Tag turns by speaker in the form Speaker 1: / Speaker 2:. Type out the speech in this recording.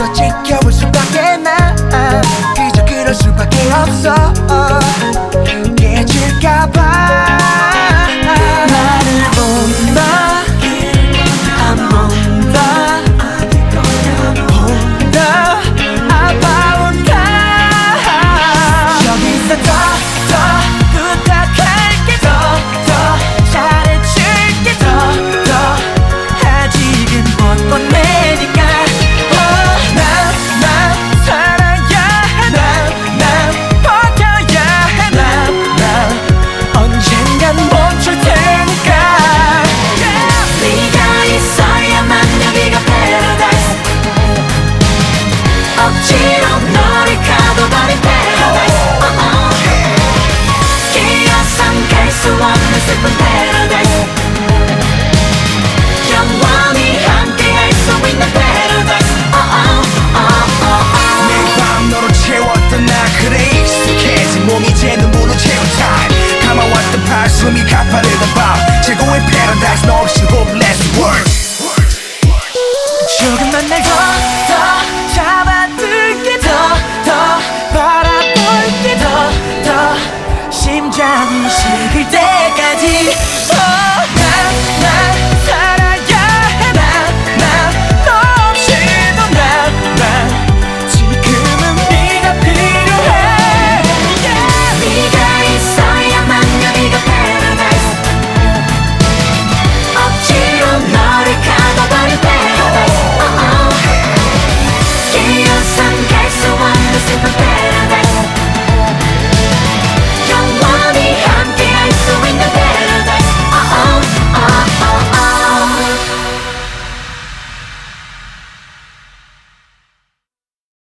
Speaker 1: Take care. 잠이 식을 때까지.